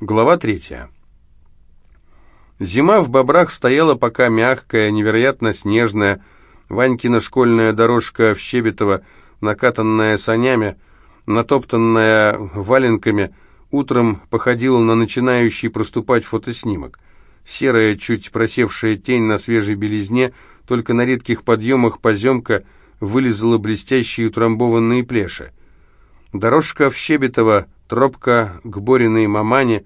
Глава третья. Зима в бобрах стояла пока мягкая, невероятно снежная. Ванькина школьная дорожка в Щебетово, накатанная санями, натоптанная валенками, утром походила на начинающий проступать фотоснимок. Серая, чуть просевшая тень на свежей белизне, только на редких подъемах поземка вылезала блестящие утрамбованные плеши. Дорожка в Щебетово Тропка к Бориной мамане,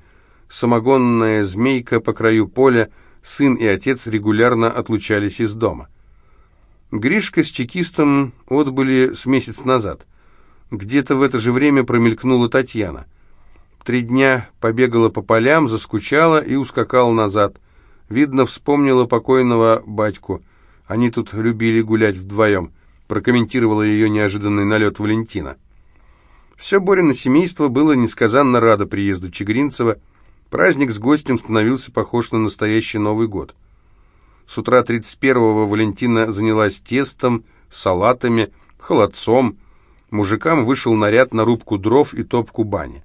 самогонная змейка по краю поля, сын и отец регулярно отлучались из дома. Гришка с чекистом отбыли с месяц назад. Где-то в это же время промелькнула Татьяна. Три дня побегала по полям, заскучала и ускакала назад. Видно, вспомнила покойного батьку. Они тут любили гулять вдвоем, прокомментировала ее неожиданный налет Валентина. Все Борино семейство было несказанно радо приезду Чегринцева. Праздник с гостем становился похож на настоящий Новый год. С утра 31-го Валентина занялась тестом, салатами, холодцом. Мужикам вышел наряд на рубку дров и топку бани.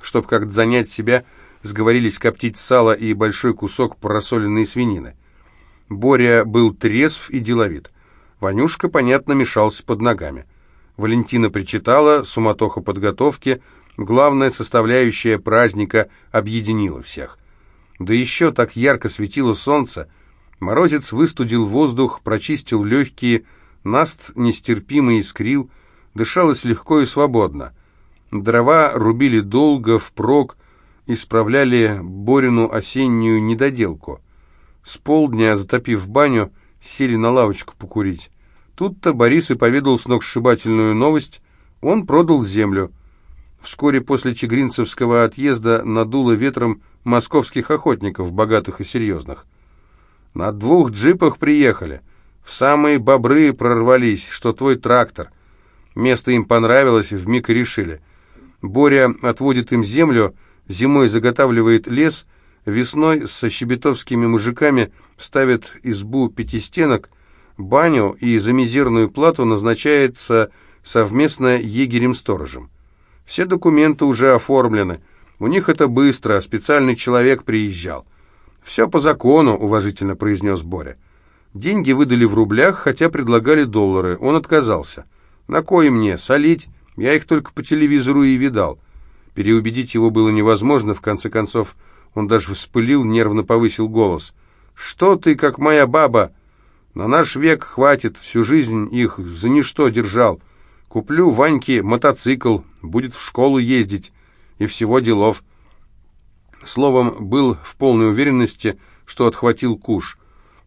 Чтоб как-то занять себя, сговорились коптить сало и большой кусок просоленной свинины. Боря был трезв и деловит. Ванюшка, понятно, мешался под ногами. Валентина причитала, суматоха подготовки, главная составляющая праздника объединила всех. Да еще так ярко светило солнце, морозец выстудил воздух, прочистил легкие, наст нестерпимо искрил, дышалось легко и свободно. Дрова рубили долго, впрок, исправляли Борину осеннюю недоделку. С полдня, затопив баню, сели на лавочку покурить. Тут-то Борис и поведал сногсшибательную новость. Он продал землю. Вскоре после Чегринцевского отъезда надуло ветром московских охотников, богатых и серьезных. На двух джипах приехали. В самые бобры прорвались, что твой трактор. Место им понравилось, вмиг решили. Боря отводит им землю, зимой заготавливает лес, весной со щебетовскими мужиками ставит избу пятистенок, баню и за мизерную плату назначается совместно егерем-сторожем. Все документы уже оформлены. У них это быстро, специальный человек приезжал. «Все по закону», — уважительно произнес Боря. Деньги выдали в рублях, хотя предлагали доллары. Он отказался. «На кой мне? Солить? Я их только по телевизору и видал». Переубедить его было невозможно, в конце концов он даже вспылил, нервно повысил голос. «Что ты, как моя баба?» На наш век хватит, всю жизнь их за ничто держал. Куплю Ваньке мотоцикл, будет в школу ездить, и всего делов. Словом, был в полной уверенности, что отхватил куш.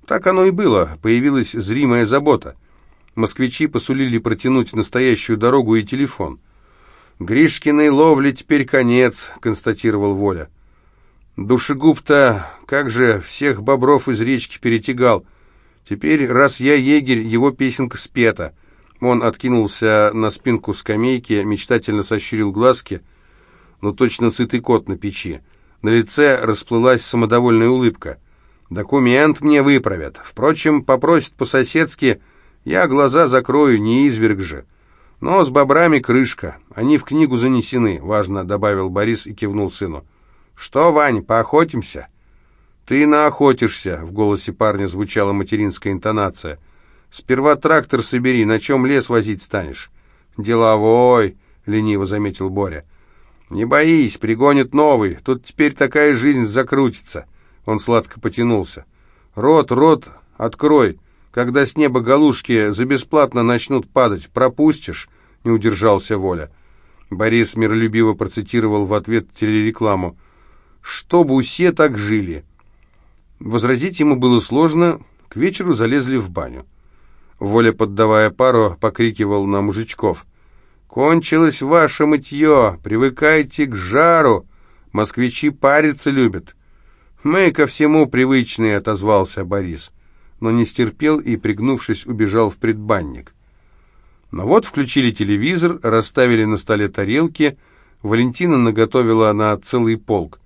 Так оно и было, появилась зримая забота. Москвичи посулили протянуть настоящую дорогу и телефон. «Гришкиной ловли теперь конец», — констатировал Воля. «Душегуб-то, как же, всех бобров из речки перетягал». Теперь, раз я егерь, его песенка спета. Он откинулся на спинку скамейки, мечтательно сощурил глазки. Ну, точно сытый кот на печи. На лице расплылась самодовольная улыбка. «Документ мне выправят. Впрочем, попросят по-соседски, я глаза закрою, не изверг же. Но с бобрами крышка. Они в книгу занесены», — важно добавил Борис и кивнул сыну. «Что, Вань, поохотимся?» «Ты наохотишься», — в голосе парня звучала материнская интонация. «Сперва трактор собери, на чем лес возить станешь?» «Деловой», — лениво заметил Боря. «Не боись, пригонит новый, тут теперь такая жизнь закрутится». Он сладко потянулся. «Рот, рот, открой. Когда с неба галушки за бесплатно начнут падать, пропустишь?» — не удержался Воля. Борис миролюбиво процитировал в ответ телерекламу. «Чтобы все так жили». Возразить ему было сложно, к вечеру залезли в баню. Воля, поддавая пару, покрикивал на мужичков. «Кончилось ваше мытье! Привыкайте к жару! Москвичи париться любят!» «Мы ко всему привычные», — отозвался Борис, но не стерпел и, пригнувшись, убежал в предбанник. Но вот включили телевизор, расставили на столе тарелки, Валентина наготовила на целый полк.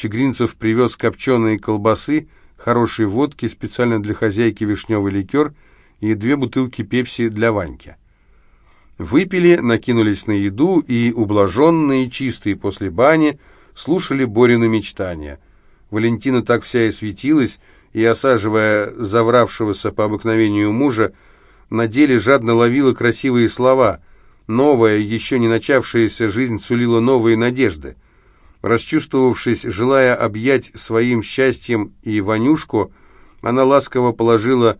Чегринцев привез копченые колбасы, хорошие водки, специально для хозяйки вишневый ликер и две бутылки пепси для Ваньки. Выпили, накинулись на еду и, ублаженные, чистые после бани, слушали Борину мечтания. Валентина так вся и светилась, и, осаживая завравшегося по обыкновению мужа, на деле жадно ловила красивые слова. Новая, еще не начавшаяся жизнь сулила новые надежды. Расчувствовавшись, желая объять своим счастьем и Ванюшку, она ласково положила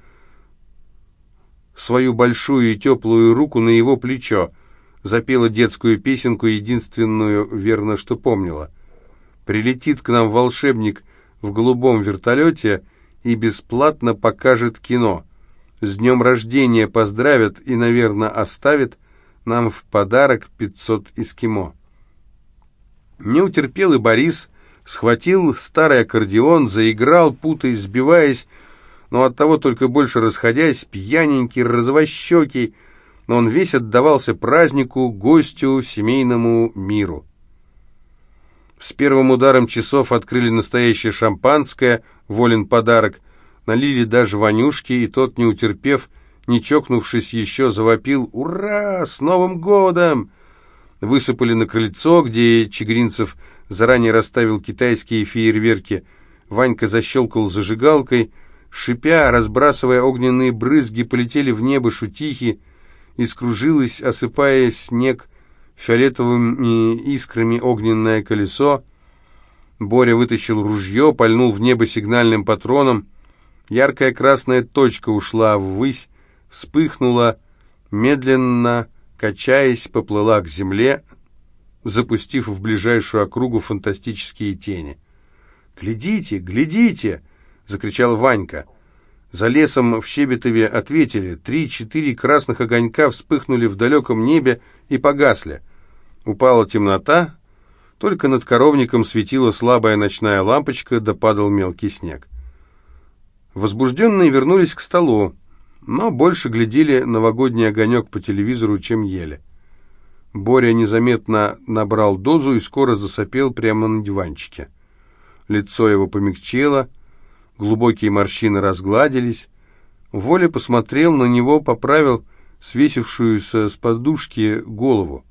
свою большую и теплую руку на его плечо, запела детскую песенку, единственную, верно, что помнила. «Прилетит к нам волшебник в голубом вертолете и бесплатно покажет кино. С днем рождения поздравят и, наверное, оставит нам в подарок 500 эскимо». Не утерпел и Борис, схватил старый аккордеон, заиграл, путаясь, сбиваясь, но оттого только больше расходясь, пьяненький, розовощекий, но он весь отдавался празднику, гостю, семейному миру. С первым ударом часов открыли настоящее шампанское, волен подарок, налили даже Ванюшки, и тот, не утерпев, не чокнувшись еще, завопил «Ура! С Новым годом!» Высыпали на крыльцо, где Чегринцев заранее расставил китайские фейерверки. Ванька защелкал зажигалкой, шипя, разбрасывая огненные брызги, полетели в небо шутихи, и скружилось, осыпая снег фиолетовыми искрами огненное колесо. Боря вытащил ружье, пальнул в небо сигнальным патроном. Яркая красная точка ушла ввысь, вспыхнула, медленно, качаясь, поплыла к земле, запустив в ближайшую округу фантастические тени. «Глядите, глядите!» — закричал Ванька. За лесом в Щебетове ответили. Три-четыре красных огонька вспыхнули в далеком небе и погасли. Упала темнота, только над коровником светила слабая ночная лампочка, да падал мелкий снег. Возбужденные вернулись к столу но больше глядели новогодний огонек по телевизору, чем ели. Боря незаметно набрал дозу и скоро засопел прямо на диванчике. Лицо его помягчело, глубокие морщины разгладились. Воля посмотрел на него, поправил свесившуюся с подушки голову.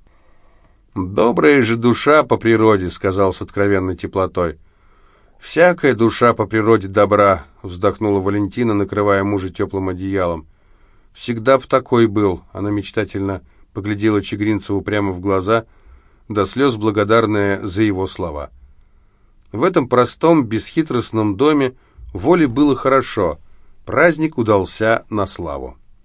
«Добрая же душа по природе», — сказал с откровенной теплотой. «Всякая душа по природе добра», — вздохнула Валентина, накрывая мужа теплым одеялом. «Всегда б такой был», — она мечтательно поглядела Чегринцеву прямо в глаза, до слез благодарная за его слова. В этом простом, бесхитростном доме Воле было хорошо, праздник удался на славу.